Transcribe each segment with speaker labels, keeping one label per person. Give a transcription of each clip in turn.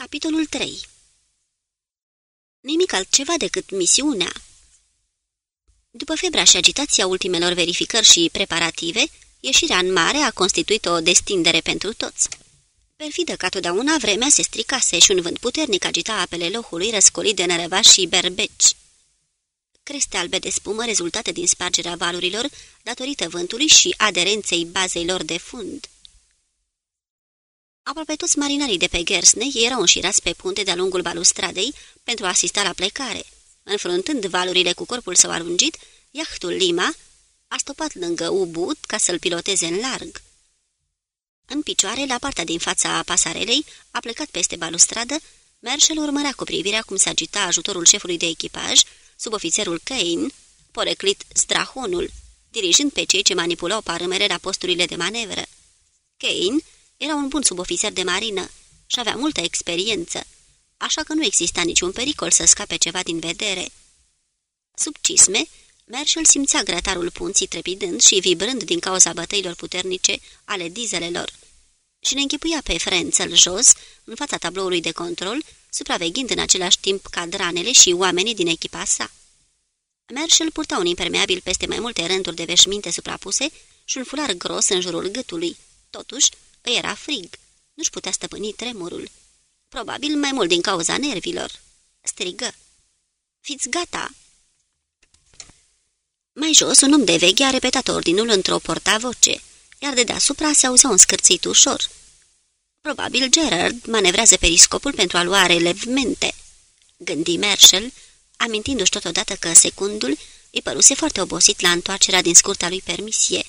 Speaker 1: Capitolul 3 Nimic altceva decât misiunea. După febra și agitația ultimelor verificări și preparative, ieșirea în mare a constituit o destindere pentru toți. Perfidă ca totdeauna, vremea se stricase și un vânt puternic agita apele lohului răscolit de nărăvași și berbeci. Creste albe de spumă rezultate din spargerea valurilor datorită vântului și aderenței bazei lor de fund. Aproape toți marinarii de pe Gersney erau înșirați pe punte de-a lungul balustradei pentru a asista la plecare. Înfruntând valurile cu corpul său arungit, iahtul Lima a stopat lângă Ubud ca să-l piloteze în larg. În picioare, la partea din fața pasarelei, a plecat peste balustradă, Merșel urmărea cu privirea cum se agita ajutorul șefului de echipaj, sub ofițerul Kane, poreclit Strahonul, dirijând pe cei ce manipulau parâmere la posturile de manevră. Kane era un bun subofițer de marină și avea multă experiență, așa că nu exista niciun pericol să scape ceva din vedere. Sub cisme, Merșel simțea grătarul punții trepidând și vibrând din cauza bătăilor puternice ale dizelelor și ne închipuia pe Frențel jos, în fața tabloului de control, supraveghind în același timp cadranele și oamenii din echipa sa. Merșel purta un impermeabil peste mai multe rânduri de veșminte suprapuse și un fular gros în jurul gâtului. Totuși, îi era frig. Nu-și putea stăpâni tremurul. Probabil mai mult din cauza nervilor. Strigă. Fiți gata! Mai jos, un om de veche a repetat ordinul într-o portavoce, iar de deasupra se auzea un scârțit ușor. Probabil Gerard manevrează periscopul pentru a lua relevmente, gândi Marshall, amintindu-și totodată că secundul îi păruse foarte obosit la întoarcerea din scurta lui permisie.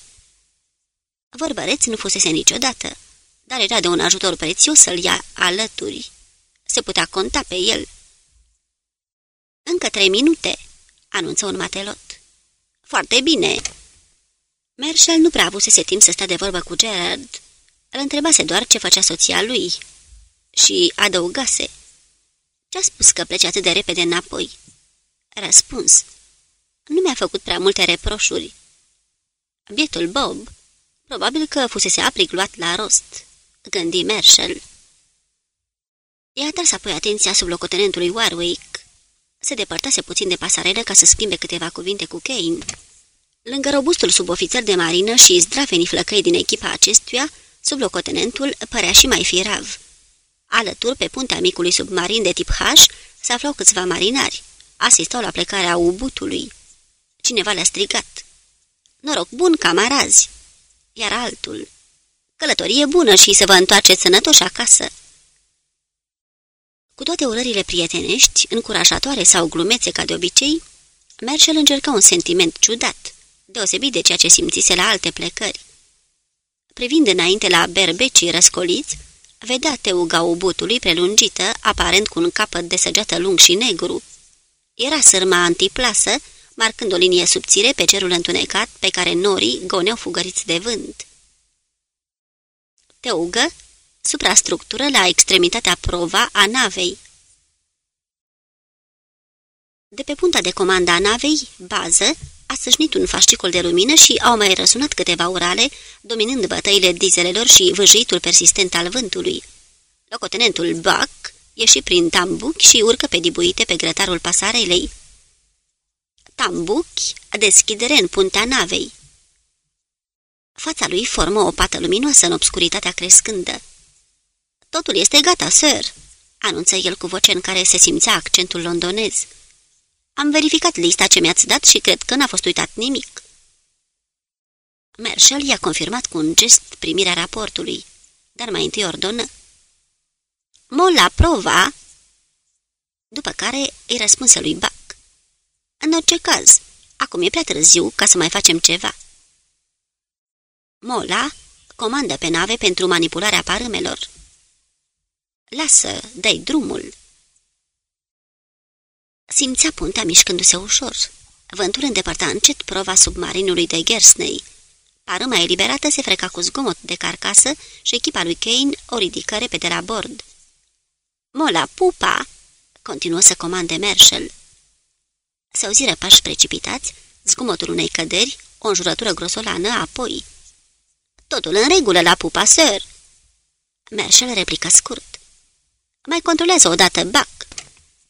Speaker 1: Vorbăreț nu fusese niciodată, dar era de un ajutor prețios să-l ia alături. Se putea conta pe el. Încă trei minute, anunță un matelot. Foarte bine. Marshall nu prea avusese timp să stea de vorbă cu Gerard. Îl întrebase doar ce făcea soția lui. Și adăugase. Ce-a spus că plece atât de repede înapoi? Răspuns. Nu mi-a făcut prea multe reproșuri. Bietul Bob, probabil că fusese aprig luat la rost, gândi Marshall. I-a atras apoi atenția sub locotenentului Warwick. Se depărtase puțin de pasarelă ca să schimbe câteva cuvinte cu Kane. Lângă robustul subofițer de marină și zdravenii flăcăi din echipa acestuia, sub locotenentul părea și mai firav. Alături, pe puntea micului submarin de tip H, se aflau câțiva marinari. Asistau la plecarea ubutului. Cineva le-a strigat. Noroc bun, camarazi! Iar altul. Călătorie bună și să vă întoarceți sănătoși acasă. Cu toate urările prietenești, încurajatoare sau glumețe ca de obicei, Merșel încerca un sentiment ciudat, deosebit de ceea ce simțise la alte plecări. Privind înainte la berbecii răscoliți, vedea teuga ubutului prelungită, aparent cu un capăt de săgeată lung și negru. Era sârma antiplasă, marcând o linie subțire pe cerul întunecat pe care norii goneau fugăriți de vânt. Teugă, suprastructură la extremitatea prova a navei. De pe punta de comandă a navei, bază, a sășnit un fascicol de lumină și au mai răsunat câteva urale, dominând bătăile dizelelor și vâjuitul persistent al vântului. Locotenentul Buck ieși prin tambuc și urcă pe dibuite pe grătarul pasarelei. Tambuc, deschidere în puntea navei. Fața lui formă o pată luminoasă în obscuritatea crescândă. Totul este gata, sir," anunță el cu voce în care se simțea accentul londonez. Am verificat lista ce mi-ați dat și cred că n-a fost uitat nimic." Marshall i-a confirmat cu un gest primirea raportului, dar mai întâi ordonă. Mola prova!" După care îi răspunse lui Buck. În orice caz, acum e prea târziu ca să mai facem ceva." Mola comandă pe nave pentru manipularea parâmelor. Lasă, dai drumul. Simțea puntea mișcându-se ușor. Vântul îndepărta încet prova submarinului de Gersney. Parâma eliberată se freca cu zgomot de carcasă și echipa lui Kane o ridică repede la bord. Mola pupa!" continuă să comande Marshall. Se auziră pași precipitați, zgomotul unei căderi, o înjurătură grosolană, apoi... Totul în regulă la pupa, sir!" Marshall replică scurt. Mai controlează odată Buck.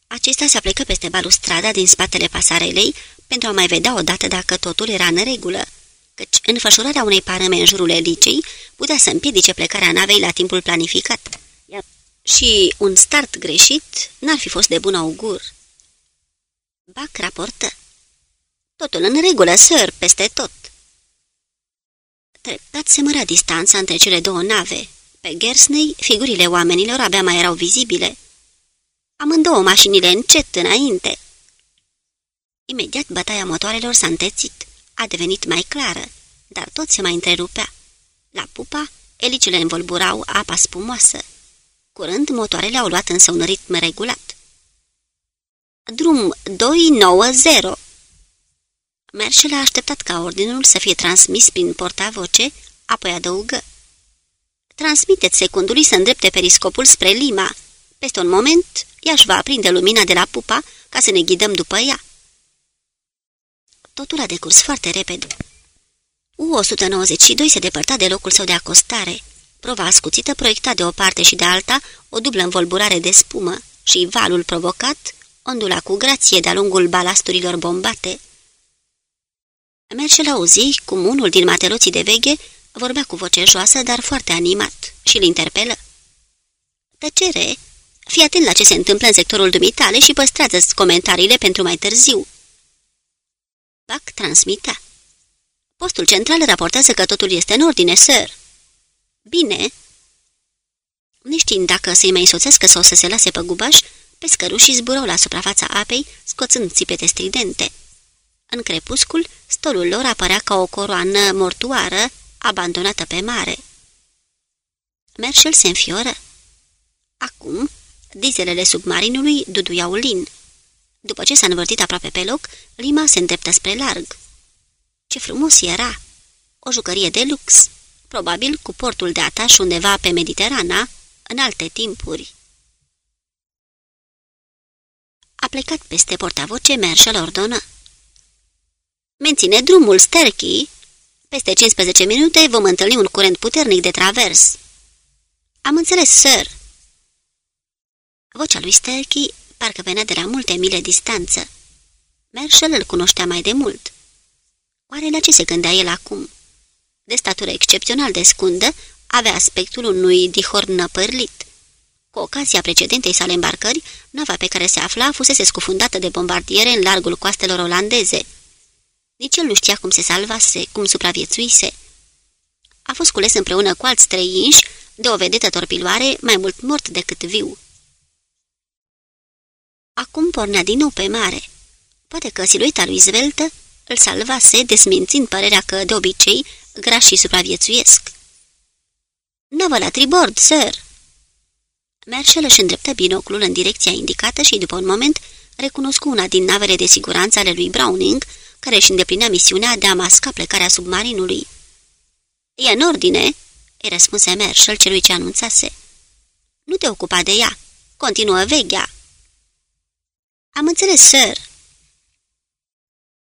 Speaker 1: Acesta se aplecă peste balustrada din spatele pasarelei pentru a mai vedea odată dacă totul era în regulă, căci înfășurarea unei parame în jurul elicei putea să împiedice plecarea navei la timpul planificat. Și un start greșit n-ar fi fost de bun augur. Buck raportă. Totul în regulă, sir, peste tot. Treptat se mărea distanța între cele două nave. Pe Gersney, figurile oamenilor abia mai erau vizibile. Amândouă mașinile încet înainte. Imediat bătaia motoarelor s-a întețit. A devenit mai clară, dar tot se mai întrerupea. La pupa, elicile învolburau apa spumoasă. Curând, motoarele au luat însă un ritm regulat. Drum 290 Merșel a așteptat ca ordinul să fie transmis prin portavoce, apoi adăugă. Transmiteți secundului să îndrepte periscopul spre Lima. Peste un moment, ea își va aprinde lumina de la pupa ca să ne ghidăm după ea. Totul a decurs foarte repede. U-192 se depărta de locul său de acostare. Prova ascuțită proiecta de o parte și de alta o dublă învolburare de spumă și valul provocat ondula cu grație de-a lungul balasturilor bombate. Merșel auzi cum unul din mateloții de veghe vorbea cu voce joasă, dar foarte animat, și îl interpelă. Tăcere! Fii atent la ce se întâmplă în sectorul dumitale și păstrează-ți comentariile pentru mai târziu. Buck transmita. Postul central raportează că totul este în ordine, sir. Bine. Neștiind dacă să-i mai însoțească sau să se lase pe gubaș, pescărușii zburau la suprafața apei, scoțând țipete stridente. În crepuscul, stolul lor apărea ca o coroană mortoară, abandonată pe mare. Merșel se înfioră. Acum, dizelele submarinului duduiau lin. După ce s-a învârtit aproape pe loc, Lima se îndreptă spre larg. Ce frumos era! O jucărie de lux, probabil cu portul de ataș undeva pe Mediterana, în alte timpuri. Plecat peste portavoce, Merșel ordonă. Menține drumul, Sterky. Peste 15 minute vom întâlni un curent puternic de travers. Am înțeles, sir. Vocea lui Sterky parcă venea de la multe mile distanță. Marshall îl cunoștea mai de mult. Oare la ce se gândea el acum? De statură excepțional de scundă, avea aspectul unui dihor năpărlit. Cu ocazia precedentei sale îmbarcări, nava pe care se afla fusese scufundată de bombardiere în largul coastelor olandeze. Nici el nu știa cum se salvase, cum supraviețuise. A fost cules împreună cu alți trei inși de o vedetă torpiloare mai mult mort decât viu. Acum pornea din nou pe mare. Poate că silueta lui zveltă îl salvase, desmințind părerea că, de obicei, grașii supraviețuiesc. Navă la tribord, sir!" Merșel își îndreptă binoclul în direcția indicată și, după un moment, recunoscu una din navele de siguranță ale lui Browning, care își îndeplinea misiunea de a masca plecarea submarinului. E în ordine," îi răspunse Merșel celui ce anunțase. Nu te ocupa de ea. Continuă veghea." Am înțeles, sir."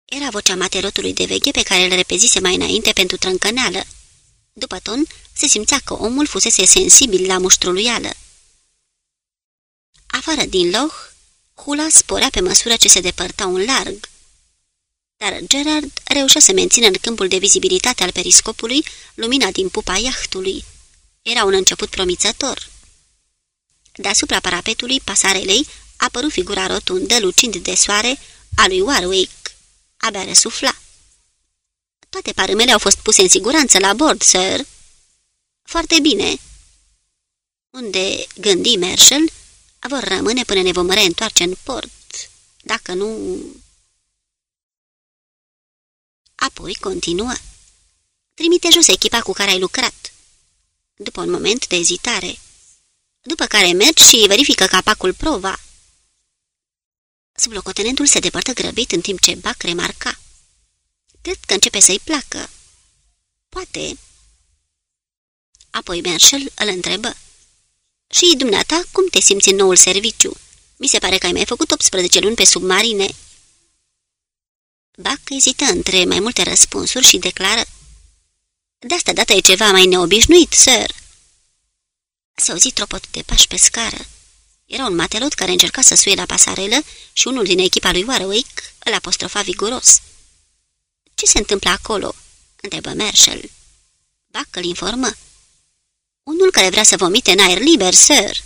Speaker 1: Era vocea materotului de veghe pe care îl repezise mai înainte pentru trâncăneală. După ton, se simțea că omul fusese sensibil la muștruluială. Afară din loh, hula sporea pe măsură ce se depărta un larg. Dar Gerard reușea să mențină în câmpul de vizibilitate al periscopului lumina din pupa iahtului. Era un început promițător. Deasupra parapetului pasarelei apăru figura rotundă, lucind de soare, a lui Warwick. Abia răsufla. Toate parâmele au fost puse în siguranță la bord, sir." Foarte bine." Unde gândi Marshall, vor rămâne până ne vom reîntoarce în port. Dacă nu... Apoi continuă. Trimite jos echipa cu care ai lucrat. După un moment de ezitare. După care mergi și verifică capacul prova. Sublocotenentul se depărtă grăbit în timp ce Bac remarca. Cred că începe să-i placă. Poate. Apoi Marshall îl întrebă. Și dumneata, cum te simți în noul serviciu? Mi se pare că ai mai făcut 18 luni pe submarine." Bac ezită între mai multe răspunsuri și declară. De asta dată e ceva mai neobișnuit, sir." S-a auzit tropot de pași pe scară. Era un matelot care încerca să suie la pasarelă și unul din echipa lui Warwick îl apostrofa viguros. Ce se întâmplă acolo?" întrebă Marshall. Bac îl informă. Unul care vrea să vomite în aer liber, sir."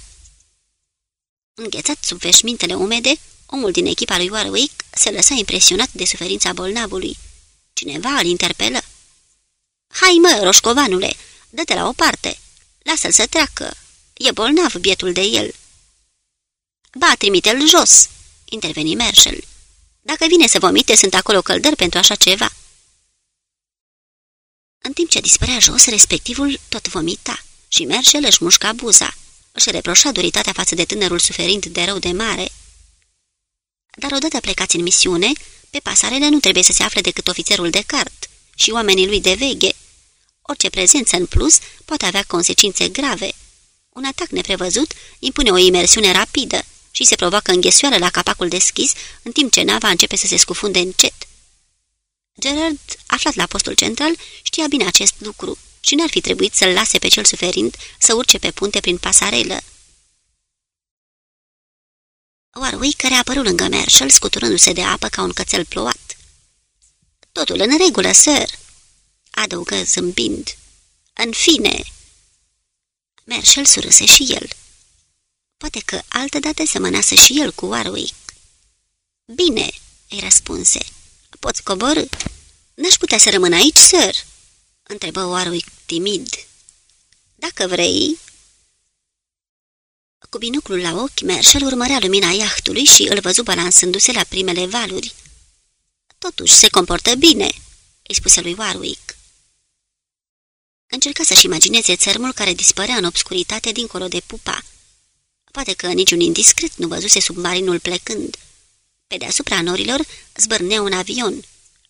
Speaker 1: Înghețat sub veșmintele umede, omul din echipa lui Warwick se lăsa impresionat de suferința bolnavului. Cineva îl interpelă. Hai mă, roșcovanule, dă-te la o parte. Lasă-l să treacă. E bolnav bietul de el." Ba, trimite-l jos," interveni Marshall. Dacă vine să vomite, sunt acolo căldări pentru așa ceva." În timp ce dispărea jos, respectivul tot vomita și Marshall își mușca buza. Își reproșa duritatea față de tânărul suferind de rău de mare. Dar odată plecați în misiune, pe pasarele nu trebuie să se afle decât ofițerul de cart și oamenii lui de veghe. Orice prezență în plus poate avea consecințe grave. Un atac neprevăzut impune o imersiune rapidă și se provoacă înghesuială la capacul deschis, în timp ce nava începe să se scufunde încet. Gerard, aflat la postul central, știa bine acest lucru și n-ar fi trebuit să-l lase pe cel suferind să urce pe punte prin pasarelă. Warwick apărut lângă Marshall, scuturându-se de apă ca un cățel plouat. Totul în regulă, sir," adăugă zâmbind. În fine!" Marshall surâse și el. Poate că altădată semănase și el cu Warwick. Bine," îi răspunse. Poți coborâ?" N-aș putea să rămân aici, sir?" întrebă Warwick timid. Dacă vrei... Cu binoclul la ochi, Marshall urmărea lumina iahtului și îl văzu balansându-se la primele valuri. Totuși, se comportă bine," îi spuse lui Warwick. Încerca să-și imagineze țărmul care dispărea în obscuritate dincolo de pupa. Poate că niciun indiscret nu văzuse submarinul plecând. Pe deasupra norilor zbârnea un avion.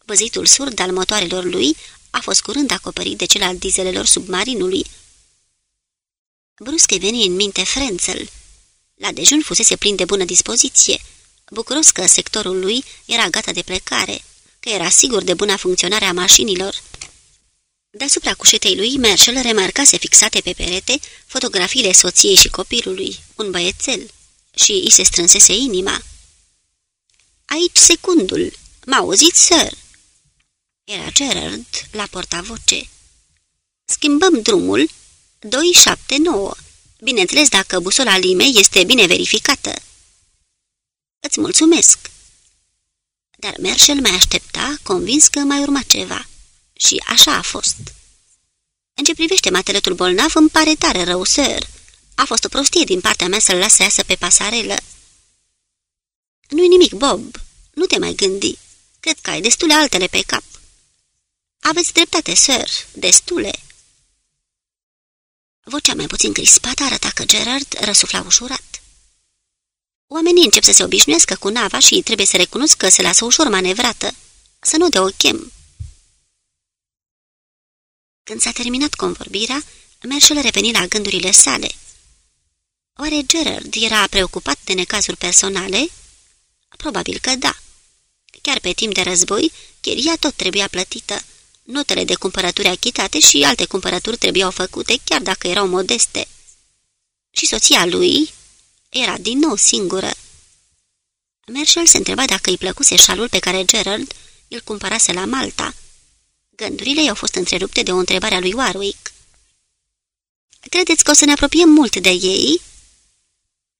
Speaker 1: Văzitul surd al motoarelor lui a fost curând acoperit de cel al dizelelor submarinului. Brusc veni în minte Frenzel. La dejun fusese plin de bună dispoziție, bucuros că sectorul lui era gata de plecare, că era sigur de buna funcționare a mașinilor. Deasupra cușetei lui, Marshall remarcase fixate pe perete fotografiile soției și copilului, un băiețel, și îi se strânsese inima. Aici secundul. M-a auzit, sir?" Era Gerard la portavoce. Schimbăm drumul 279. Bineînțeles dacă busola limei este bine verificată." Îți mulțumesc." Dar Marshall mai aștepta, convins că mai urma ceva. Și așa a fost. În ce privește mateletul bolnav, îmi pare tare rău, sir. A fost o prostie din partea mea să-l las să iasă pe pasarelă. Nu-i nimic, Bob. Nu te mai gândi. Cred că ai destule altele pe cap. Aveți dreptate, sir. Destule. Vocea mai puțin crispată arăta că Gerard răsufla ușurat. Oamenii încep să se obișnuiască cu nava și trebuie să recunosc că se lasă ușor manevrată. Să nu de o chem. Când s-a terminat convorbirea, Merșel reveni la gândurile sale. Oare Gerard era preocupat de necazuri personale? Probabil că da. Chiar pe timp de război, chiria tot trebuia plătită. Notele de cumpărături achitate și alte cumpărături trebuiau făcute, chiar dacă erau modeste. Și soția lui era din nou singură. Marshall se întreba dacă îi plăcuse șalul pe care Gerard îl cumpărase la Malta. Gândurile i-au fost întrerupte de o întrebare a lui Warwick. Credeți că o să ne apropiem mult de ei?"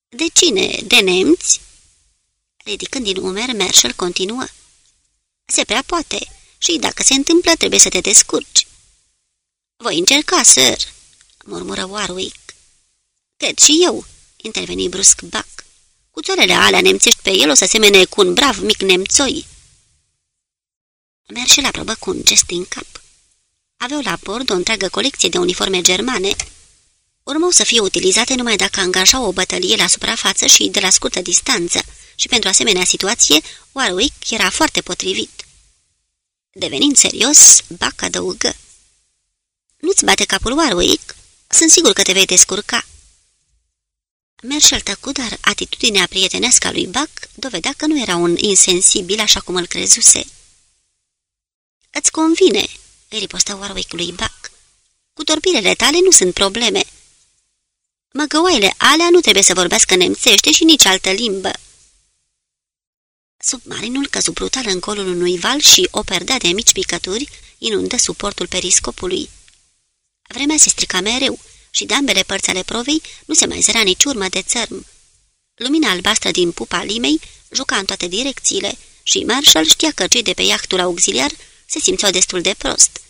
Speaker 1: De cine? De nemți?" Ridicând din umer, Marshall continuă. Se prea poate și dacă se întâmplă, trebuie să te descurci." Voi încerca, sir," murmură Warwick. Cred și eu," interveni brusc Buck. Cuțoarele alea nemțești pe el o să semene cu un brav mic nemțoi." Merșel aprobă cu un gest din cap. Aveau la bord o întreagă colecție de uniforme germane. Urmau să fie utilizate numai dacă angajau o bătălie la suprafață și de la scurtă distanță, și pentru asemenea situație, Warwick era foarte potrivit. Devenind serios, Buck adăugă. Nu-ți bate capul, Warwick? Sunt sigur că te vei descurca." Merșel tăcu, dar atitudinea prietenească a lui Buck dovedea că nu era un insensibil așa cum îl crezuse. Îți convine," îi ripostă Warwick lui Buck. Cu torpilele tale nu sunt probleme." Măgăoaile alea nu trebuie să vorbească nemțește și nici altă limbă. Submarinul căzu brutal în colul unui val și o perdea de mici picături inundă suportul periscopului. Vremea se strica mereu și de ambele părți ale provei nu se mai zărea nici urmă de țărm. Lumina albastră din pupa limei juca în toate direcțiile și Marshall știa că cei de pe iahtul auxiliar se simțeau destul de prost.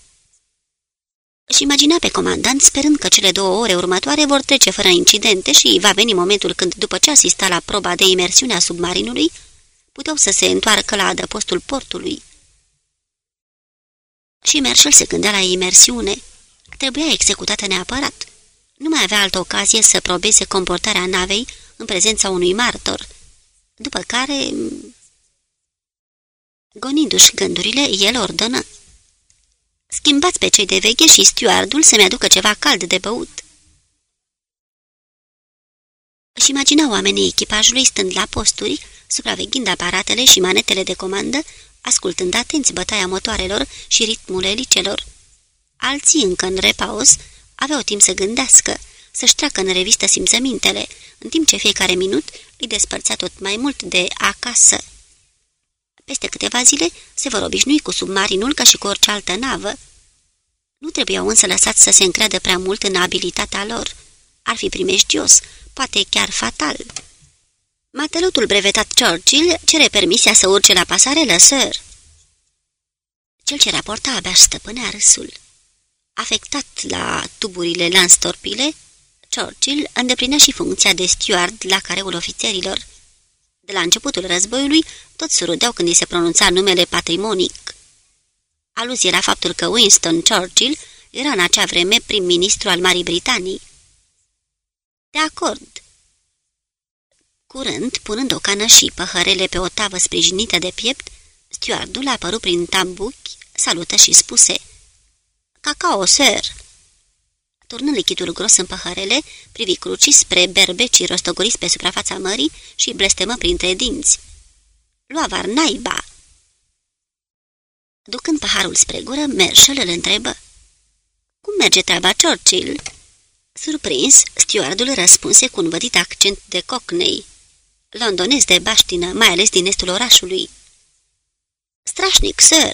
Speaker 1: Și imagina pe comandant sperând că cele două ore următoare vor trece fără incidente și va veni momentul când, după ce asista la proba de imersiune a submarinului, puteau să se întoarcă la adăpostul portului. Și Marshall se gândea la imersiune. Trebuia executată neapărat. Nu mai avea altă ocazie să probeze comportarea navei în prezența unui martor. După care... Gonindu-și gândurile, el ordonă. Schimbați pe cei de veche și stewardul să-mi aducă ceva cald de băut. Și imagina oamenii echipajului stând la posturi, supraveghind aparatele și manetele de comandă, ascultând atenți bătaia motoarelor și ritmul elicelor. Alții, încă în repaus, aveau timp să gândească, să-și treacă în revistă simțămintele, în timp ce fiecare minut îi despărțea tot mai mult de acasă. Peste câteva zile se vor obișnui cu submarinul ca și cu orice altă navă. Nu trebuiau însă lăsați să se încreadă prea mult în abilitatea lor. Ar fi primejdios, poate chiar fatal. Matelotul brevetat Churchill cere permisia să urce la pasarelă, sir. Cel ce raporta abia stăpânea râsul. Afectat la tuburile lanstorpile, Churchill îndeplinea și funcția de steward la careul ofițerilor. De la începutul războiului, toți surâdeau când îi se pronunța numele patrimonic. Aluzie la faptul că Winston Churchill era în acea vreme prim-ministru al Marii Britanii. De acord. Curând, punând o cană și păhărele pe o tavă sprijinită de piept, stewardul a apărut prin tambuchi, salută și spuse Cacao, sir!" Turnând lichidul gros în păhărele, privi cruci spre berbecii rostogoriți pe suprafața mării și blestemă printre dinți. Lua var naiba! Ducând paharul spre gură, Marshall îl întrebă. Cum merge treaba, Churchill?" Surprins, stewardul răspunse cu un vădit accent de cockney. Londonez de baștină, mai ales din estul orașului. Strașnic, sir!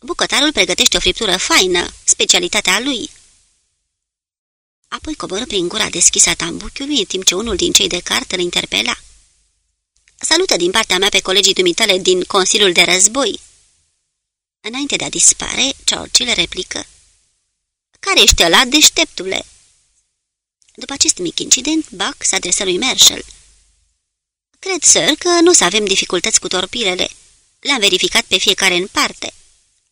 Speaker 1: Bucătarul pregătește o friptură faină, specialitatea lui." Apoi coboră prin gura deschisă a tambuchiului, în timp ce unul din cei de carte îl interpela. Salută din partea mea pe colegii dumitale din Consiliul de Război." Înainte de a dispare, Churchill replică. Care ești ăla, deșteptule?" După acest mic incident, Buck s-a adresat lui Marshall. Cred, sir, că nu o să avem dificultăți cu torpilele. Le-am verificat pe fiecare în parte,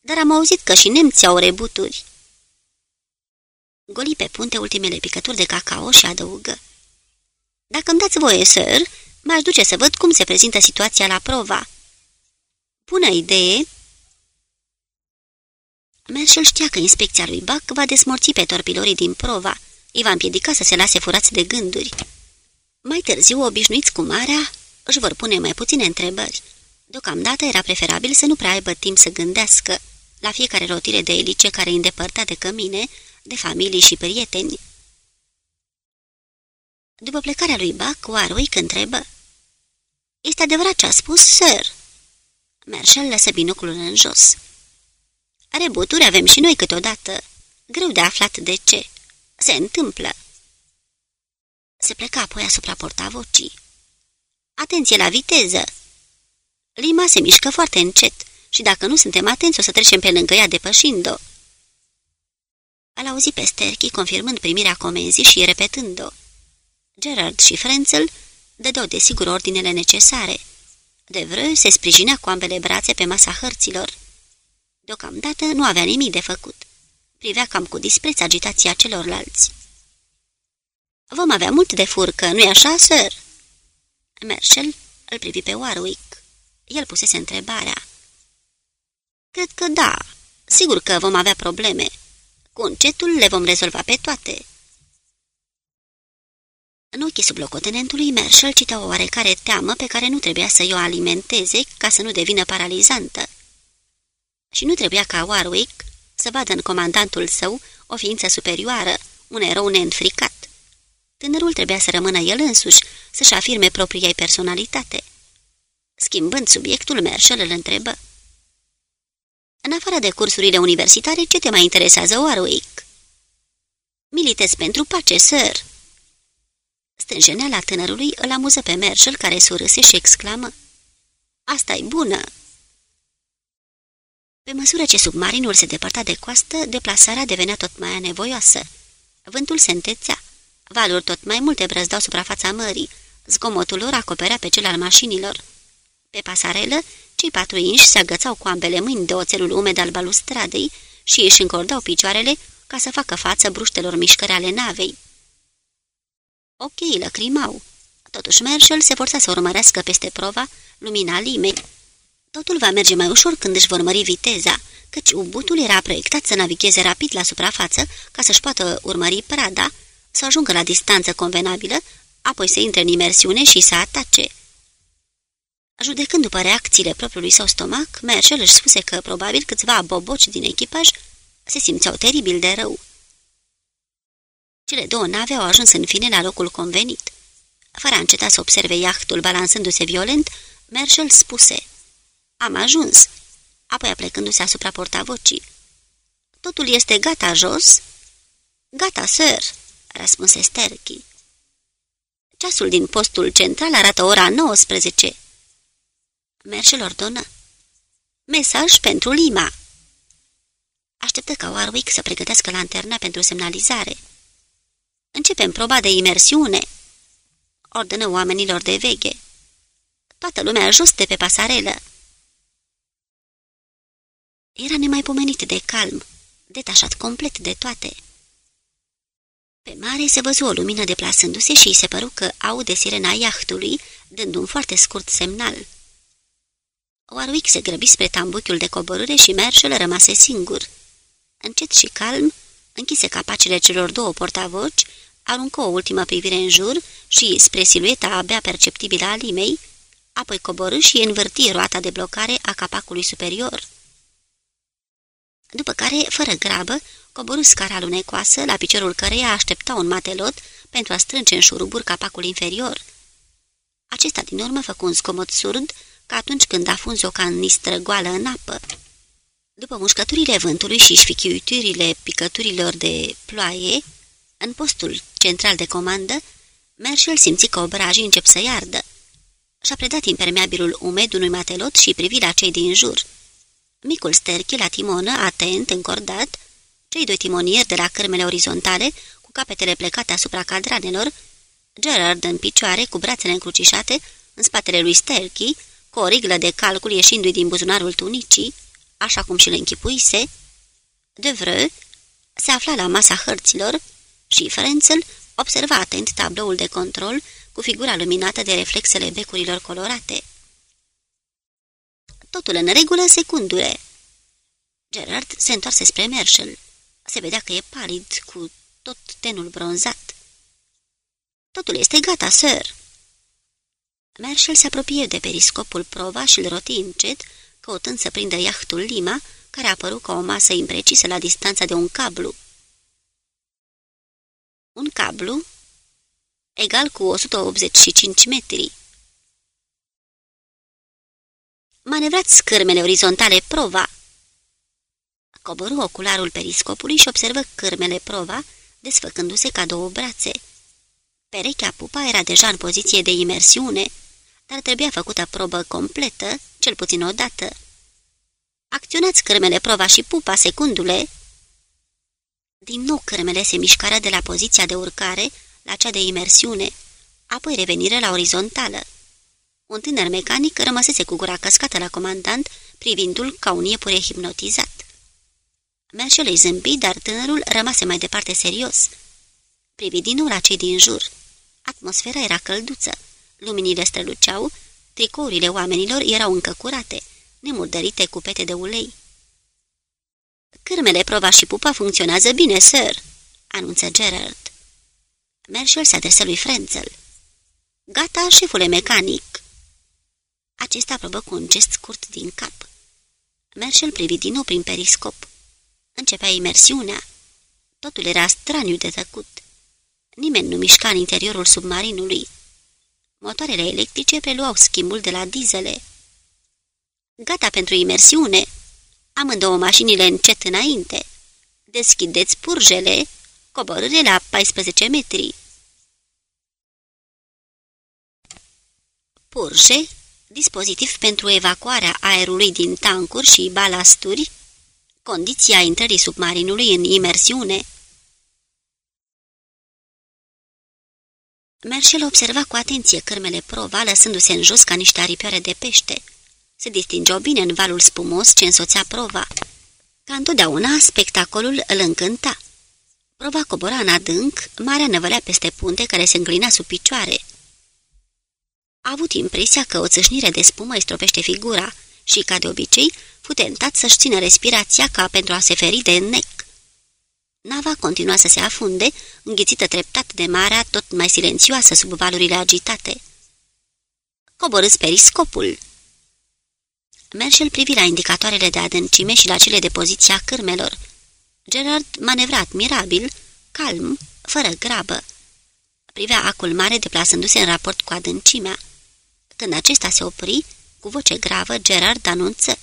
Speaker 1: dar am auzit că și nemții au rebuturi." Goli pe punte ultimele picături de cacao și adăugă. Dacă îmi dați voie, sir, m-aș duce să văd cum se prezintă situația la prova." Bună idee!" Merșel știa că inspecția lui Buck va desmorți pe torpilorii din prova, îi va împiedica să se lase furați de gânduri. Mai târziu, obișnuiți cu marea, își vor pune mai puține întrebări. Deocamdată era preferabil să nu prea aibă timp să gândească la fiecare rotire de elice care îi îndepărta de cămine, de familii și prieteni. După plecarea lui Buck, Warwick întrebă. Este adevărat ce a spus, sir?" Marshall lăsă binoclul în jos. Rebuturi avem și noi câteodată. Greu de aflat de ce. Se întâmplă. Se pleca apoi asupra portavocii. Atenție la viteză! Lima se mișcă foarte încet și dacă nu suntem atenți o să trecem pe lângă ea depășind-o. Al auzi pe Sterchi confirmând primirea comenzii și repetând-o. Gerard și Frenzel dădeau desigur ordinele necesare. De vreo se sprijinea cu ambele brațe pe masa hărților. Deocamdată nu avea nimic de făcut. Privea cam cu dispreț agitația celorlalți. Vom avea mult de furcă, nu-i așa, sir?" Marshall îl privi pe Warwick. El pusese întrebarea. Cred că da. Sigur că vom avea probleme. Cu încetul le vom rezolva pe toate." În ochii sublocotenentului, Marshall citea o oarecare teamă pe care nu trebuia să o alimenteze ca să nu devină paralizantă. Și nu trebuia ca Warwick să vadă în comandantul său o ființă superioară, un erou neînfricat. Tânărul trebuia să rămână el însuși, să-și afirme propria ei personalitate. Schimbând subiectul, Merșel îl întrebă. În afară de cursurile universitare, ce te mai interesează, Warwick? Militez pentru pace, sir. Stânjeneala tânărului îl amuză pe Merșel, care surâse și exclamă. asta e bună! Pe măsură ce submarinul se depărta de coastă, deplasarea devenea tot mai anevoioasă. Vântul se întețea. Valuri tot mai multe brăzdau suprafața mării. Zgomotul lor acoperea pe cel al mașinilor. Pe pasarelă, cei patru inși se agățau cu ambele mâini de oțelul umed al balustradei și își încordau picioarele ca să facă față bruștelor mișcări ale navei. Ochii lăcrimau. Totuși Marshall se forța să urmărească peste prova lumina limei. Totul va merge mai ușor când își vor mări viteza, căci ubutul era proiectat să navigheze rapid la suprafață ca să-și poată urmări prada, să ajungă la distanță convenabilă, apoi să intre în imersiune și să atace. Judecând după reacțiile propriului său stomac, Marshall își spuse că probabil câțiva boboci din echipaj se simțeau teribil de rău. Cele două nave au ajuns în fine la locul convenit. Fără a înceta să observe iahtul balansându-se violent, Marshall spuse Am ajuns!" Apoi aplecându-se asupra portavocii. Totul este gata jos?" Gata, sir," răspunse Sterky. Ceasul din postul central arată ora 19. Merșel ordonă. Mesaj pentru Lima. Așteptă ca Warwick să pregătească lanterna pentru semnalizare. Începem proba de imersiune. Ordonă oamenilor de veche. Toată lumea jos de pe pasarelă. Era nemaipomenit de calm, detașat complet de toate. Pe mare se văzu o lumină deplasându-se și îi se păru că aude sirena iahtului, dând un foarte scurt semnal. Warwick se grăbi spre tambuchiul de coborâre și Marshall rămase singur. Încet și calm, închise capacele celor două portavoci, aruncă o ultimă privire în jur și spre silueta abia perceptibilă a limei, apoi coborâ și învârti roata de blocare a capacului superior. După care, fără grabă, coborâ scara lunecoasă, la piciorul căreia aștepta un matelot pentru a strânge în șuruburi capacul inferior. Acesta din urmă făcu un zgomot surd, ca atunci când afunzi o canistră goală în apă. După mușcăturile vântului și șfichiuiturile picăturilor de ploaie, în postul central de comandă, Marshall simți că obrajii încep să iardă. Și-a predat impermeabilul umed unui matelot și privi la cei din jur. Micul sterchi la timonă, atent, încordat, cei doi timonieri de la cărmele orizontale, cu capetele plecate asupra cadranelor, Gerard în picioare, cu brațele încrucișate, în spatele lui Sterky, cu o riglă de calcul ieșindu-i din buzunarul tunicii, așa cum și le închipuise, de vreo, se afla la masa hărților și Frenzel observa atent tabloul de control cu figura luminată de reflexele becurilor colorate. Totul în regulă, secundure. Gerard se întoarse spre Marshall. Se vedea că e palid, cu tot tenul bronzat. Totul este gata, sir." Marshall se apropie de periscopul prova și îl roti încet, căutând să prindă iahtul Lima, care a apărut ca o masă imprecisă la distanța de un cablu. Un cablu egal cu 185 metri. Manevrați scârmele orizontale prova. Coborâ ocularul periscopului și observă cârmele prova, desfăcându-se ca două brațe. Perechea pupa era deja în poziție de imersiune, dar trebuia făcută probă completă, cel puțin o dată. Acționați cârmele prova și pupa, secundule! Din nou cârmele se mișcară de la poziția de urcare la cea de imersiune, apoi revenire la orizontală. Un tânăr mecanic rămăsese cu gura căscată la comandant, privindu-l ca un iepure hipnotizat. Merșel îi zâmbi, dar tânărul rămase mai departe serios. Privi din nou la cei din jur. Atmosfera era călduță. Luminile străluceau, tricourile oamenilor erau încă curate, nemurdărite cu pete de ulei. Cârmele, prova și pupa funcționează bine, sir," anunță Gerard. Marshall se adresă lui Frenzel. Gata, șefule mecanic." Acesta probă cu un gest scurt din cap. Marshall privi din nou prin periscop. Începea imersiunea. Totul era straniu de tăcut. Nimeni nu mișca în interiorul submarinului. Motoarele electrice preluau schimbul de la dizele. Gata pentru imersiune. Amândouă mașinile încet înainte. Deschideți purjele, coborâre la 14 metri. Purje, dispozitiv pentru evacuarea aerului din tancuri și balasturi, condiția intrării submarinului în imersiune. Merșel observa cu atenție cârmele prova, lăsându-se în jos ca niște aripioare de pește. Se distingeau bine în valul spumos ce însoțea prova. Ca întotdeauna, spectacolul îl încânta. Prova cobora în adânc, marea năvălea peste punte care se înclina sub picioare. A avut impresia că o țâșnire de spumă îi stropește figura și, ca de obicei, fu tentat să-și țină respirația ca pentru a se feri de nec. Nava continua să se afunde, înghițită treptat de marea, tot mai silențioasă sub valurile agitate. Coborâs periscopul. Merșel privi la indicatoarele de adâncime și la cele de poziție a cârmelor. Gerard manevra admirabil, calm, fără grabă. Privea acul mare deplasându-se în raport cu adâncimea. Când acesta se opri, cu voce gravă, Gerard anunță.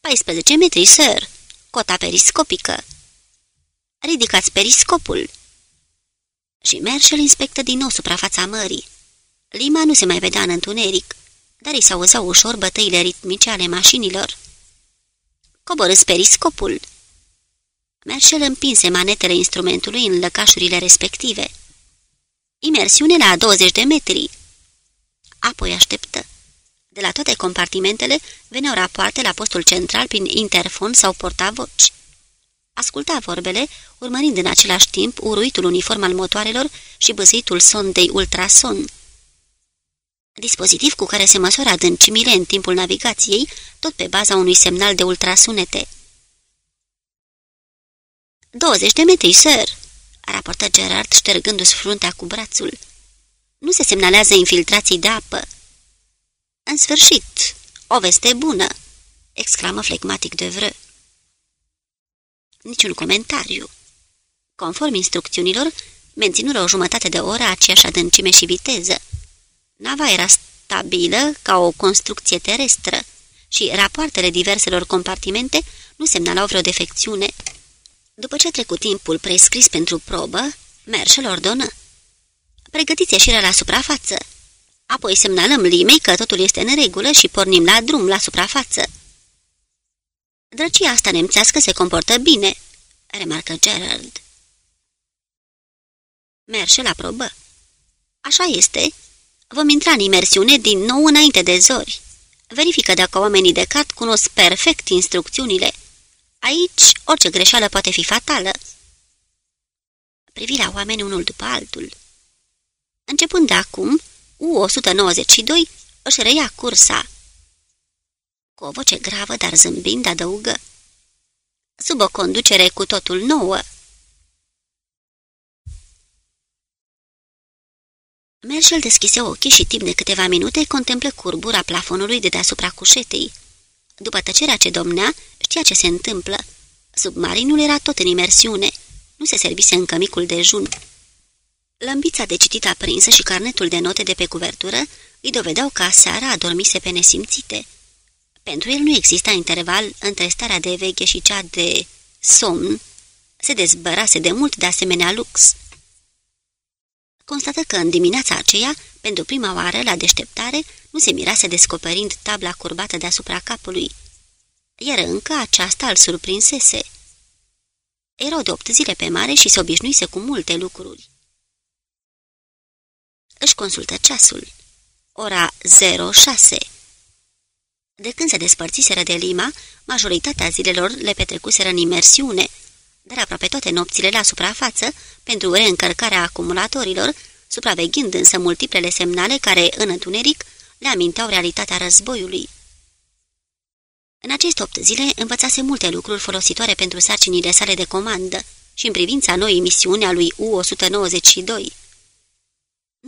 Speaker 1: 14 metri, sir! Cota periscopică!" Ridicați periscopul!" Și Merșel inspectă din nou suprafața mării. Lima nu se mai vedea în întuneric, dar îi s-auzeau ușor bătăile ritmice ale mașinilor. Coborâs periscopul! Merșel împinse manetele instrumentului în lăcașurile respective. Imersiune la 20 de metri. Apoi așteptă. De la toate compartimentele veneau rapoarte la postul central prin interfon sau portavoci. Asculta vorbele, urmărind în același timp uruitul uniform al motoarelor și băzitul sondei ultrason. Dispozitiv cu care se măsoară adâncimile în timpul navigației, tot pe baza unui semnal de ultrasunete. 20 de metri, sir!" raportă Gerard, ștergându-și fruntea cu brațul. Nu se semnalează infiltrații de apă." În sfârșit, o veste bună!" exclamă flegmatic de vră niciun comentariu. Conform instrucțiunilor, menținură o jumătate de oră aceeași adâncime și viteză. Nava era stabilă ca o construcție terestră și rapoartele diverselor compartimente nu semnalau vreo defecțiune. După ce a trecut timpul prescris pentru probă, Merșel ordonă. Pregătiți ieșirea la suprafață. Apoi semnalăm limei că totul este în regulă și pornim la drum la suprafață. Drăcia asta nemțească se comportă bine, remarcă Gerald. Merșel aprobă. Așa este. Vom intra în imersiune din nou înainte de zori. Verifică dacă oamenii de cat cunosc perfect instrucțiunile. Aici orice greșeală poate fi fatală. Privi la oameni unul după altul. Începând de acum, U-192 își reia cursa cu o voce gravă, dar zâmbind, adăugă. Sub o conducere cu totul nouă. Merșel deschise ochii și timp de câteva minute contemplă curbura plafonului de deasupra cușetei. După tăcerea ce domnea, știa ce se întâmplă. Submarinul era tot în imersiune. Nu se servise încă micul dejun. Lămbița de citit aprinsă și carnetul de note de pe cuvertură îi dovedeau că seara adormise pe nesimțite. Pentru el nu exista interval între starea de veche și cea de somn. Se dezbărase de mult de asemenea lux. Constată că în dimineața aceea, pentru prima oară, la deșteptare, nu se mirase descoperind tabla curbată deasupra capului. Iar încă aceasta îl surprinsese. Erau de opt zile pe mare și se obișnuise cu multe lucruri. Își consultă ceasul. Ora 06. De când se despărțiseră de Lima, majoritatea zilelor le petrecuseră în imersiune, dar aproape toate nopțile la suprafață, pentru reîncărcarea acumulatorilor, supraveghind însă multiplele semnale care, în întuneric, le aminteau realitatea războiului. În aceste opt zile învățase multe lucruri folositoare pentru sarcinile sale de comandă și în privința noii misiuni a lui U-192.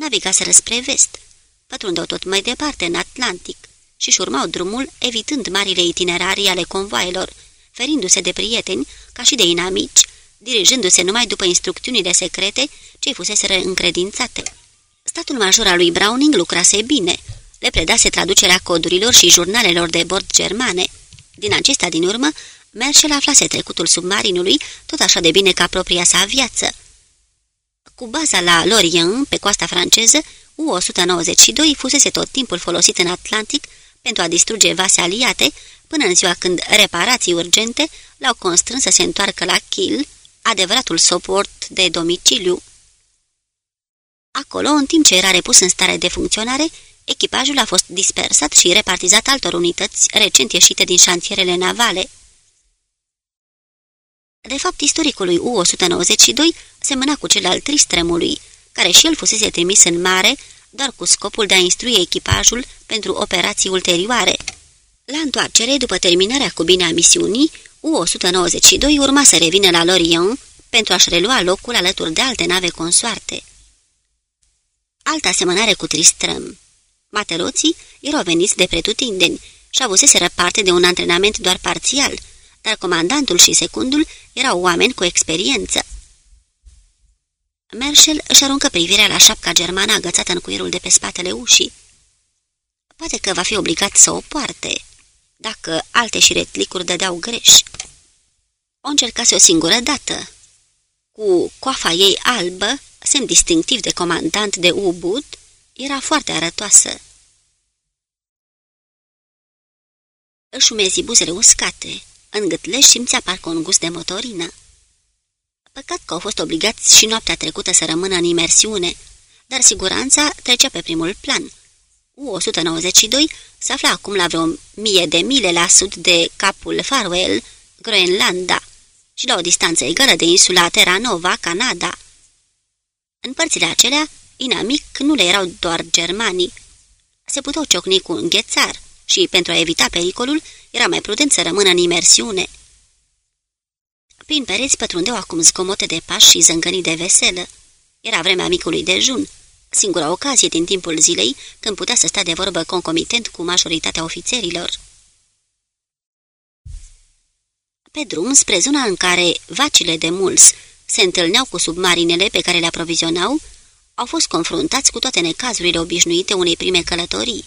Speaker 1: Navigaseră spre vest, pătrundeau tot mai departe în Atlantic, și-și urmau drumul, evitând marile itinerarii ale convoaielor, ferindu-se de prieteni, ca și de inamici, dirijându-se numai după instrucțiunile secrete ce îi fuseseră încredințate. Statul major al lui Browning lucrase bine, le predase traducerea codurilor și jurnalelor de bord germane. Din acestea din urmă, Merșel aflase trecutul submarinului tot așa de bine ca propria sa viață. Cu baza la Lorient, pe coasta franceză, U-192 fusese tot timpul folosit în Atlantic pentru a distruge vase aliate, până în ziua când reparații urgente l-au constrâns să se întoarcă la Kiel, adevăratul suport de domiciliu. Acolo, în timp ce era repus în stare de funcționare, echipajul a fost dispersat și repartizat altor unități recent ieșite din șantierele navale. De fapt, istoricul lui U-192 semăna cu cel al Tristremului, care și el fusese trimis în mare, doar cu scopul de a instrui echipajul pentru operații ulterioare. La întoarcere, după terminarea cu bine a misiunii, U-192 urma să revină la Lorient pentru a-și relua locul alături de alte nave consoarte. Alta asemănare cu Tristram. Materoții erau veniți de pretutindeni și avuseseră parte de un antrenament doar parțial, dar comandantul și secundul erau oameni cu experiență. Merșel își aruncă privirea la șapca germană agățată în cuierul de pe spatele ușii. Poate că va fi obligat să o poarte, dacă alte șiretlicuri dădeau greș. O încercase o singură dată. Cu coafa ei albă, semn distinctiv de comandant de U-Boot, era foarte arătoasă. Își umezi buzele uscate, în gâtleș simțea parcă un gust de motorină. Păcat că au fost obligați și noaptea trecută să rămână în imersiune, dar siguranța trecea pe primul plan. U-192 se afla acum la vreo mie de mile la sud de capul Farwell, Groenlanda, și la o distanță egală de insula Terra Nova, Canada. În părțile acelea, inamic nu le erau doar germanii. Se puteau ciocni cu înghețar și, pentru a evita pericolul, era mai prudent să rămână în imersiune. Prin pereți pătrundeau acum zgomote de pași și zângănii de veselă. Era vremea micului dejun, singura ocazie din timpul zilei când putea să stea de vorbă concomitent cu majoritatea ofițerilor. Pe drum, spre zona în care vacile de mulți se întâlneau cu submarinele pe care le aprovizionau, au fost confruntați cu toate necazurile obișnuite unei prime călătorii.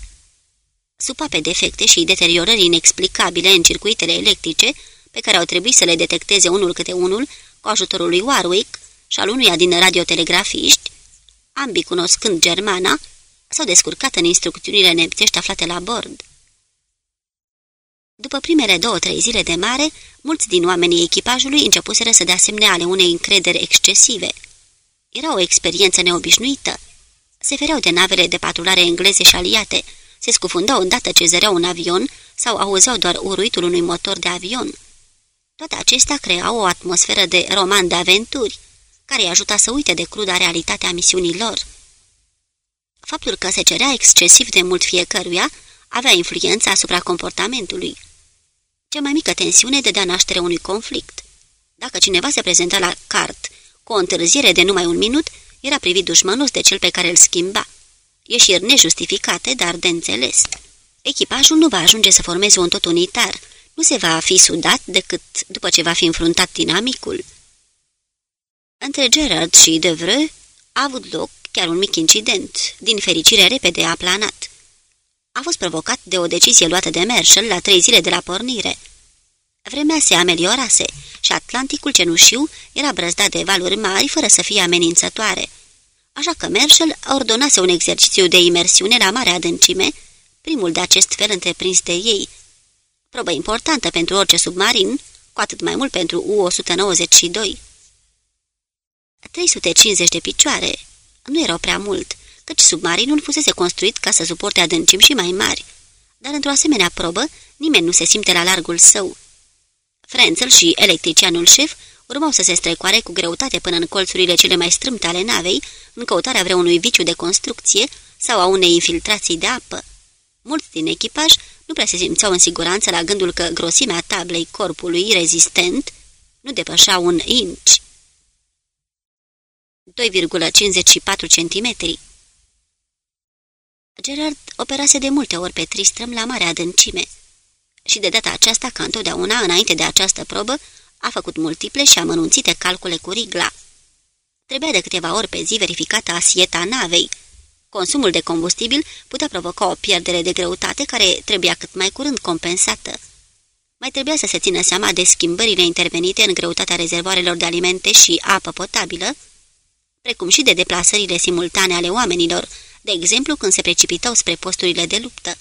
Speaker 1: Supape defecte și deteriorări inexplicabile în circuitele electrice, pe care au trebuit să le detecteze unul câte unul cu ajutorul lui Warwick și al unuia din radiotelegrafiști, ambii cunoscând germana, s-au descurcat în instrucțiunile nemțești aflate la bord. După primele două-trei zile de mare, mulți din oamenii echipajului începuseră să dea semne ale unei încrederi excesive. Era o experiență neobișnuită. Se fereau de navele de patrulare engleze și aliate, se scufundau îndată ce zăreau un avion sau auzeau doar uruitul unui motor de avion. Toate acestea creau o atmosferă de roman de aventuri, care îi ajuta să uite de cruda realitatea misiunii lor. Faptul că se cerea excesiv de mult fiecăruia avea influența asupra comportamentului. Cea mai mică tensiune dădea naștere unui conflict. Dacă cineva se prezenta la cart cu o întârziere de numai un minut, era privit dușmănos de cel pe care îl schimba. Ieșiri nejustificate, dar de înțeles. Echipajul nu va ajunge să formeze un tot unitar, nu se va fi sudat decât după ce va fi înfruntat dinamicul. Între Gerard și Devreux a avut loc chiar un mic incident, din fericire repede aplanat. A fost provocat de o decizie luată de Marshall la trei zile de la pornire. Vremea se ameliorase și Atlanticul cenușiu era brăzdat de valuri mari fără să fie amenințătoare. Așa că Marshall ordonase un exercițiu de imersiune la mare adâncime, primul de acest fel întreprins de ei. Probă importantă pentru orice submarin, cu atât mai mult pentru U-192. 350 de picioare. Nu erau prea mult, căci submarinul fusese construit ca să suporte adâncimi și mai mari. Dar într-o asemenea probă, nimeni nu se simte la largul său. Frenzel și electricianul șef urmau să se strecoare cu greutate până în colțurile cele mai strâmte ale navei, în căutarea vreunui viciu de construcție sau a unei infiltrații de apă. Mulți din echipaj nu prea se simțeau în siguranță la gândul că grosimea tablei corpului rezistent nu depășea un inch. 2,54 centimetri. Gerard operase de multe ori pe Tristram la mare adâncime și de data aceasta, ca întotdeauna, înainte de această probă, a făcut multiple și amănunțite calcule cu rigla. Trebuia de câteva ori pe zi verificată asieta navei. Consumul de combustibil putea provoca o pierdere de greutate care trebuia cât mai curând compensată. Mai trebuia să se țină seama de schimbările intervenite în greutatea rezervoarelor de alimente și apă potabilă, precum și de deplasările simultane ale oamenilor, de exemplu când se precipitau spre posturile de luptă.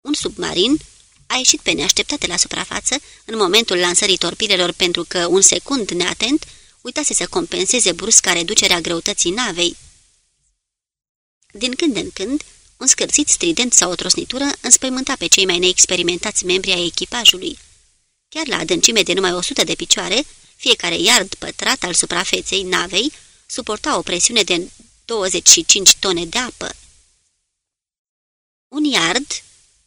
Speaker 1: Un submarin a ieșit pe neașteptate la suprafață în momentul lansării torpilelor pentru că un secund neatent uitase să compenseze brusca reducerea greutății navei. Din când în când, un scârțit strident sau o trosnitură înspăimânta pe cei mai neexperimentați membri ai echipajului. Chiar la adâncime de numai 100 de picioare, fiecare iard pătrat al suprafeței navei suporta o presiune de 25 tone de apă. Un iard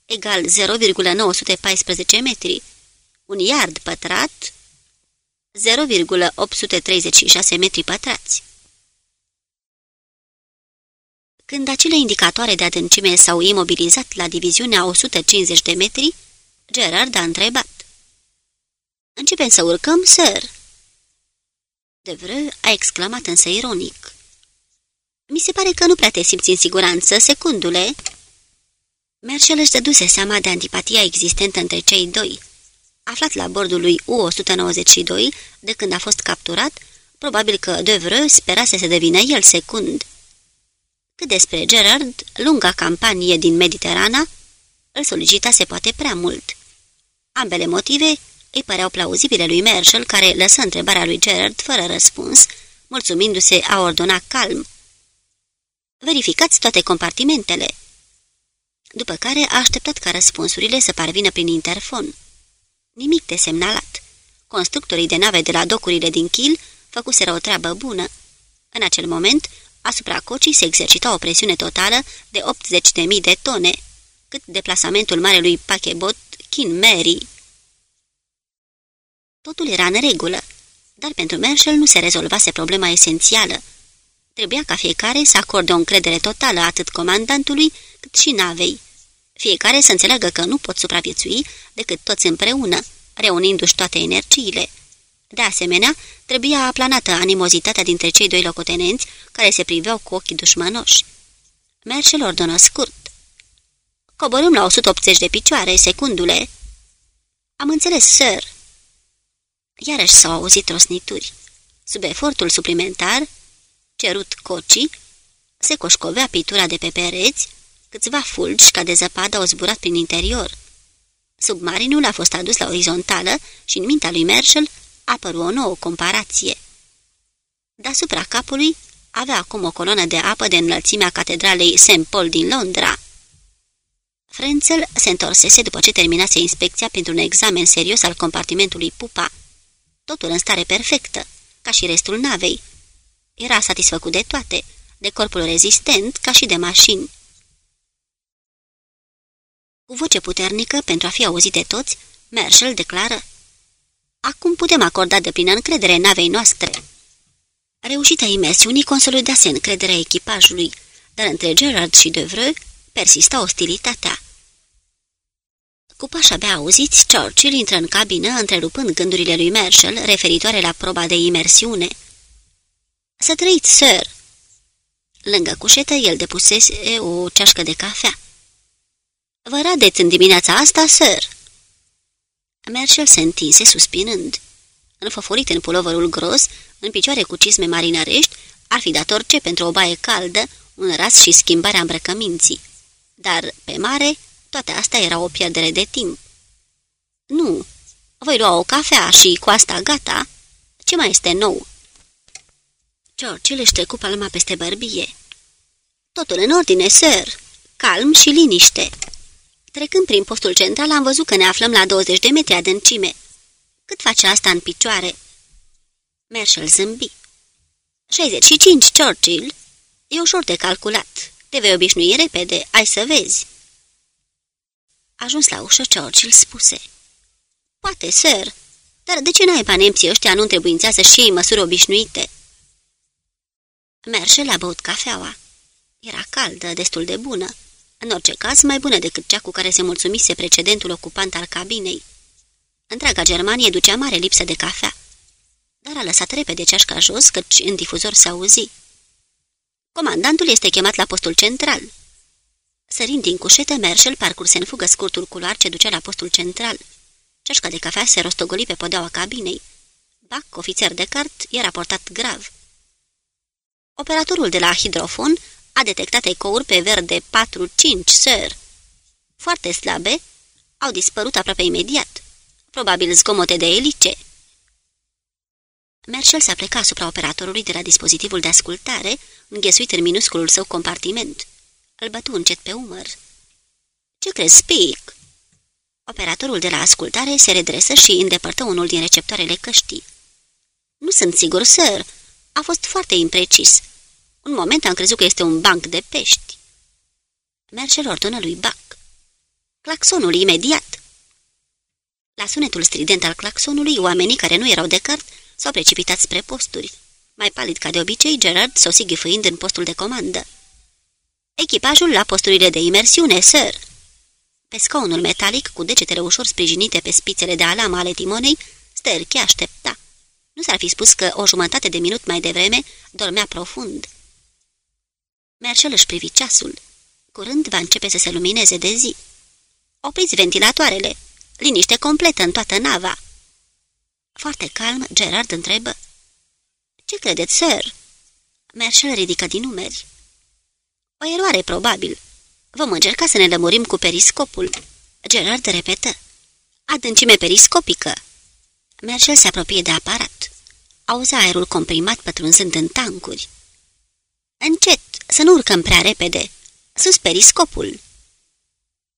Speaker 1: egal 0,914 metri. Un iard pătrat 0,836 metri pătrați. Când acele indicatoare de adâncime s-au imobilizat la diviziunea 150 de metri, Gerard a întrebat. Începem să urcăm, sir?" Devreux a exclamat însă ironic. Mi se pare că nu prea te simți în siguranță, secundule." Merșel își dăduse seama de antipatia existentă între cei doi. Aflat la bordul lui U-192, de când a fost capturat, probabil că Devreux spera să se devină el secund. Cât despre Gerard, lunga campanie din Mediterana îl solicitase poate prea mult. Ambele motive îi păreau plauzibile lui Marshall, care lăsă întrebarea lui Gerard fără răspuns, mulțumindu-se a ordona calm. Verificați toate compartimentele. După care a așteptat ca răspunsurile să parvină prin interfon. Nimic de semnalat. Constructorii de nave de la docurile din Kiel făcuseră o treabă bună. În acel moment, asupra cocii se exercita o presiune totală de 80.000 de tone, cât deplasamentul marelui pachebot Kin Mary. Totul era în regulă, dar pentru Marshall nu se rezolvase problema esențială. Trebuia ca fiecare să acorde o încredere totală atât comandantului cât și navei. Fiecare să înțeleagă că nu pot supraviețui decât toți împreună, reunindu-și toate energiile. De asemenea, trebuia aplanată animozitatea dintre cei doi locotenenți care se priveau cu ochii dușmanoși. Merșel ordonă scurt. Coborâm la 180 de picioare, secundule. Am înțeles, sir. Iarăși s-au auzit rosnituri. Sub efortul suplimentar, cerut cocii, se coșcovea pitura de pe pereți, câțiva fulgi ca de zăpadă au zburat prin interior. Submarinul a fost adus la orizontală și în mintea lui Marshall apăru o nouă comparație. Deasupra capului avea acum o coloană de apă de înălțimea catedralei St. Paul din Londra. Frenzel se întorsese după ce terminase inspecția pentru un examen serios al compartimentului pupa. Totul în stare perfectă, ca și restul navei. Era satisfăcut de toate, de corpul rezistent, ca și de mașini. Cu voce puternică, pentru a fi auzit de toți, Marshall declară Acum putem acorda de plină încredere navei noastre. Reușita imersiunii consolidase încrederea echipajului, dar între Gerard și Devreux persista ostilitatea. Cu pași abia auziți, Churchill intră în cabină, întrerupând gândurile lui Marshall referitoare la proba de imersiune. Să trăiți, sir!" Lângă cușetă, el depusese o ceașcă de cafea. Vă radeți în dimineața asta, sir?" Marshall se întinse suspinând. Înfăforit în pulovărul gros, în picioare cu cisme marinărești, ar fi dat orice pentru o baie caldă, un ras și schimbarea îmbrăcăminții. Dar, pe mare, toate astea era o pierdere de timp. Nu, voi lua o cafea și cu asta gata. Ce mai este nou?" George își trecu palma peste bărbie. Totul în ordine, sir. Calm și liniște. Trecând prin postul central, am văzut că ne aflăm la 20 de metri adâncime. Cât face asta în picioare?" Marshall zâmbi. 65, Churchill. E ușor de calculat. Te vei obișnui repede, ai să vezi." Ajuns la ușă, Churchill spuse. Poate, sir, dar de ce naiba nemții ăștia nu întrebuințează și ei măsuri obișnuite?" Marshall a băut cafeaua. Era caldă, destul de bună. În orice caz, mai bună decât cea cu care se mulțumise precedentul ocupant al cabinei. Întreaga Germanie ducea mare lipsă de cafea, dar a lăsat repede ceașca jos, căci în difuzor s-a auzi. Comandantul este chemat la postul central. Sărind din cușetă, Merșel parcurse în fugă scurtul culoar ce ducea la postul central. Ceașca de cafea se rostogoli pe podeaua cabinei. Bac, ofițer de cart, era portat grav. Operatorul de la hidrofon a detectat ecouri pe verde 4-5, sir. Foarte slabe, au dispărut aproape imediat. Probabil zgomote de elice. Merșel s-a plecat asupra operatorului de la dispozitivul de ascultare, înghesuit în minusculul său compartiment. Îl bătu încet pe umăr. Ce crezi, Spic?" Operatorul de la ascultare se redresă și îndepărtă unul din receptoarele căștii. Nu sunt sigur, sir. A fost foarte imprecis. Un moment am crezut că este un banc de pești. Merge ordonă lui Buck. Claxonul imediat. La sunetul strident al claxonului, oamenii care nu erau de cart s-au precipitat spre posturi. Mai palid ca de obicei, Gerard sosi ghifâind în postul de comandă. Echipajul la posturile de imersiune, sir. Pe scaunul metalic, cu degetele ușor sprijinite pe spițele de alamă ale timonei, Sterchi aștepta. Nu s-ar fi spus că o jumătate de minut mai devreme dormea profund. Merșel își privi ceasul. Curând va începe să se lumineze de zi. Opriți ventilatoarele. Liniște completă în toată nava. Foarte calm, Gerard întrebă. Ce credeți, sir?" Merșel ridică din numeri. O eroare, probabil. Vom încerca să ne lămurim cu periscopul." Gerard repetă. Adâncime periscopică." Merșel se apropie de aparat. Auza aerul comprimat pătrunzând în tancuri. Încet, să nu urcăm prea repede. Sus periscopul."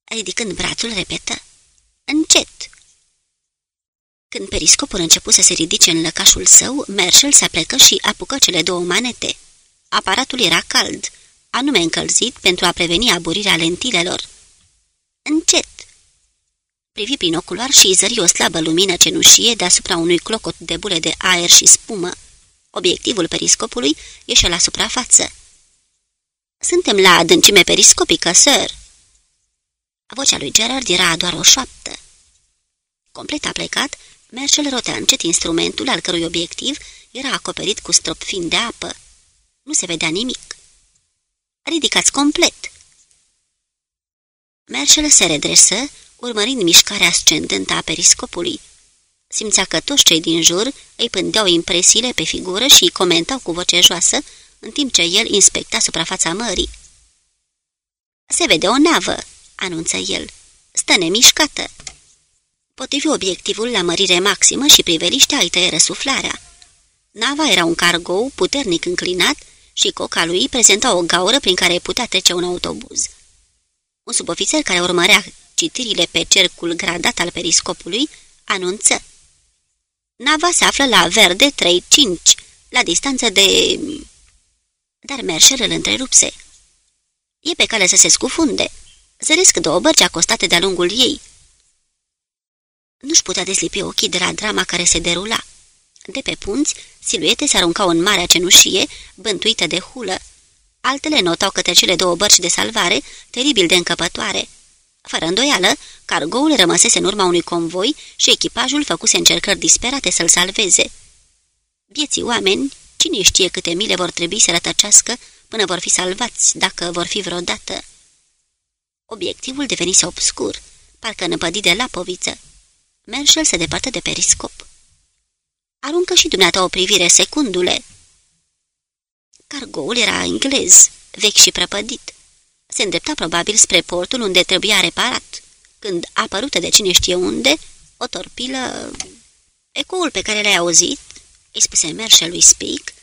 Speaker 1: Ridicând brațul, repetă. Încet. Când periscopul început să se ridice în lăcașul său, Marshall se aplecă și apucă cele două manete. Aparatul era cald, anume încălzit pentru a preveni aburirea lentilelor. Încet! Privi prin ocular și zări o slabă lumină cenușie deasupra unui clocot de bule de aer și spumă. Obiectivul periscopului ieșe la suprafață. Suntem la adâncime periscopică, sir." Vocea lui Gerard era doar o șoaptă. Complet aplecat, Mercel rotea încet instrumentul al cărui obiectiv era acoperit cu strop fin de apă. Nu se vedea nimic. Ridicați complet! Mercel se redresă, urmărind mișcarea ascendentă a periscopului. Simțea că toți cei din jur îi pândeau impresiile pe figură și comentau cu voce joasă, în timp ce el inspecta suprafața mării. Se vede o navă!" anunță el. Stă nemișcată. Potrivi obiectivul la mărire maximă și priveliștea îi tăie răsuflarea. Nava era un cargou puternic înclinat și coca lui prezenta o gaură prin care putea trece un autobuz. Un subofițer care urmărea citirile pe cercul gradat al periscopului anunță. Nava se află la verde 3-5, la distanță de... Dar Merșel îl întrerupse. E pe cale să se scufunde zăresc două bărci acostate de-a lungul ei. Nu-și putea deslipi ochii de la drama care se derula. De pe punți, siluete se aruncau în marea cenușie, bântuită de hulă. Altele notau către cele două bărci de salvare, teribil de încăpătoare. Fără îndoială, cargoul rămăsese în urma unui convoi și echipajul făcuse încercări disperate să-l salveze. Vieții oameni, cine știe câte mile vor trebui să rătăcească până vor fi salvați, dacă vor fi vreodată. Obiectivul devenise obscur, parcă năpădit de lapoviță. Merșel se depărtă de periscop. Aruncă și dumneata o privire, secundule. Cargoul era englez, vechi și prăpădit. Se îndrepta probabil spre portul unde trebuia reparat, când, apărută de cine știe unde, o torpilă... Ecoul pe care l-ai auzit, îi spuse Merșel lui Speak,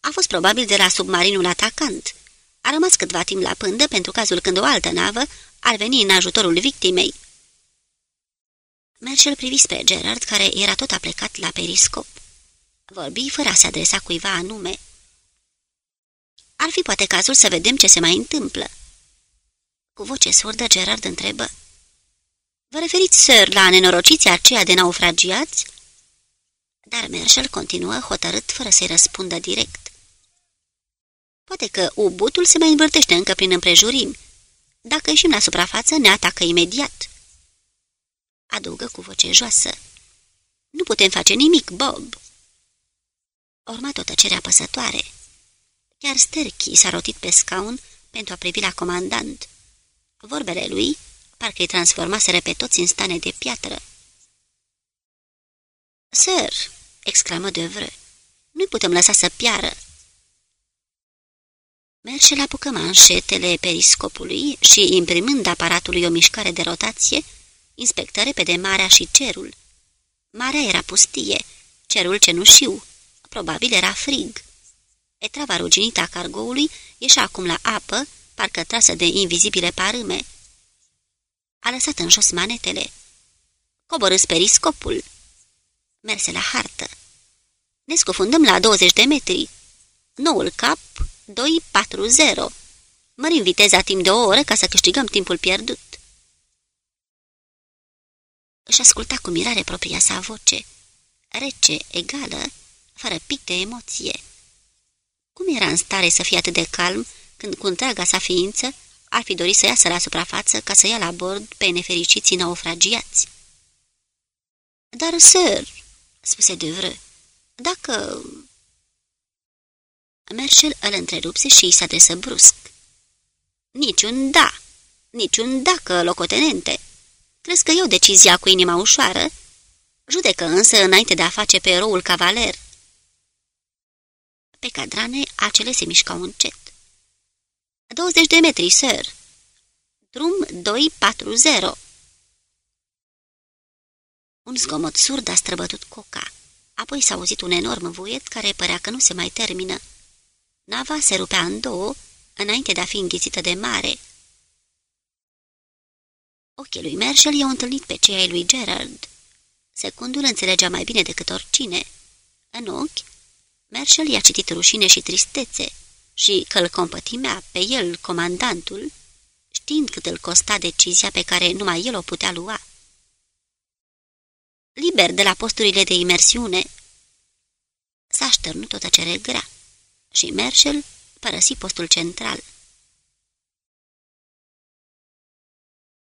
Speaker 1: a fost probabil de la submarinul atacant. A rămas câtva timp la pândă pentru cazul când o altă navă ar veni în ajutorul victimei. Mergel privi spre Gerard, care era tot aplecat la periscop. Vorbi fără a se adresa cuiva anume. Ar fi poate cazul să vedem ce se mai întâmplă. Cu voce surdă, Gerard întrebă. Vă referiți, sir, la nenorociții aceia de naufragiați? Dar Merșel continuă hotărât fără să-i răspundă direct. Poate că ubutul se mai învârtește încă prin împrejurimi dacă ieșim la suprafață, ne atacă imediat." Adăugă cu voce joasă. Nu putem face nimic, Bob!" Urma tot tăcerea păsătoare. Chiar Sterchi s-a rotit pe scaun pentru a privi la comandant. Vorbele lui parcă îi transformaseră pe toți în stane de piatră. Sir!" exclamă Devre. Nu putem lăsa să piară!" Merge la bucă manșetele periscopului și, imprimând aparatului o mișcare de rotație, inspectă repede marea și cerul. Marea era pustie, cerul cenușiu, probabil era frig. Etrava ruginită a cargoului ieșea acum la apă, parcă trasă de invizibile parâme. A lăsat în jos manetele. Coborâs periscopul. Merse la hartă. Ne scufundăm la 20 de metri. Noul cap 240. Mărim viteza timp de o oră ca să câștigăm timpul pierdut. Își asculta cu mirare propria sa voce, rece, egală, fără pic de emoție. Cum era în stare să fie atât de calm când cu întreaga sa ființă ar fi dorit să iasă la suprafață ca să ia la bord pe nefericiții naufragiați? Dar, sir, spuse Devreux, dacă Merșel îl întrerupse și îi se adresă brusc. Niciun da, niciun dacă, locotenente. Crezi că eu decizia cu inima ușoară? Judecă însă înainte de a face pe eroul cavaler. Pe cadrane, acele se mișcau încet. 20 de metri, sir. Drum 240. Un zgomot surd a străbătut coca. Apoi s-a auzit un enorm vuiet care părea că nu se mai termină. Nava se rupea în două, înainte de a fi înghițită de mare. Ochii lui Marshall i-au întâlnit pe cei ai lui Gerard. Secundul înțelegea mai bine decât oricine. În ochi, Marshall i-a citit rușine și tristețe și că îl compătimea pe el, comandantul, știind cât îl costa decizia pe care numai el o putea lua. Liber de la posturile de imersiune, s-a șternut o tăcere grea și Merșel părăsi postul central.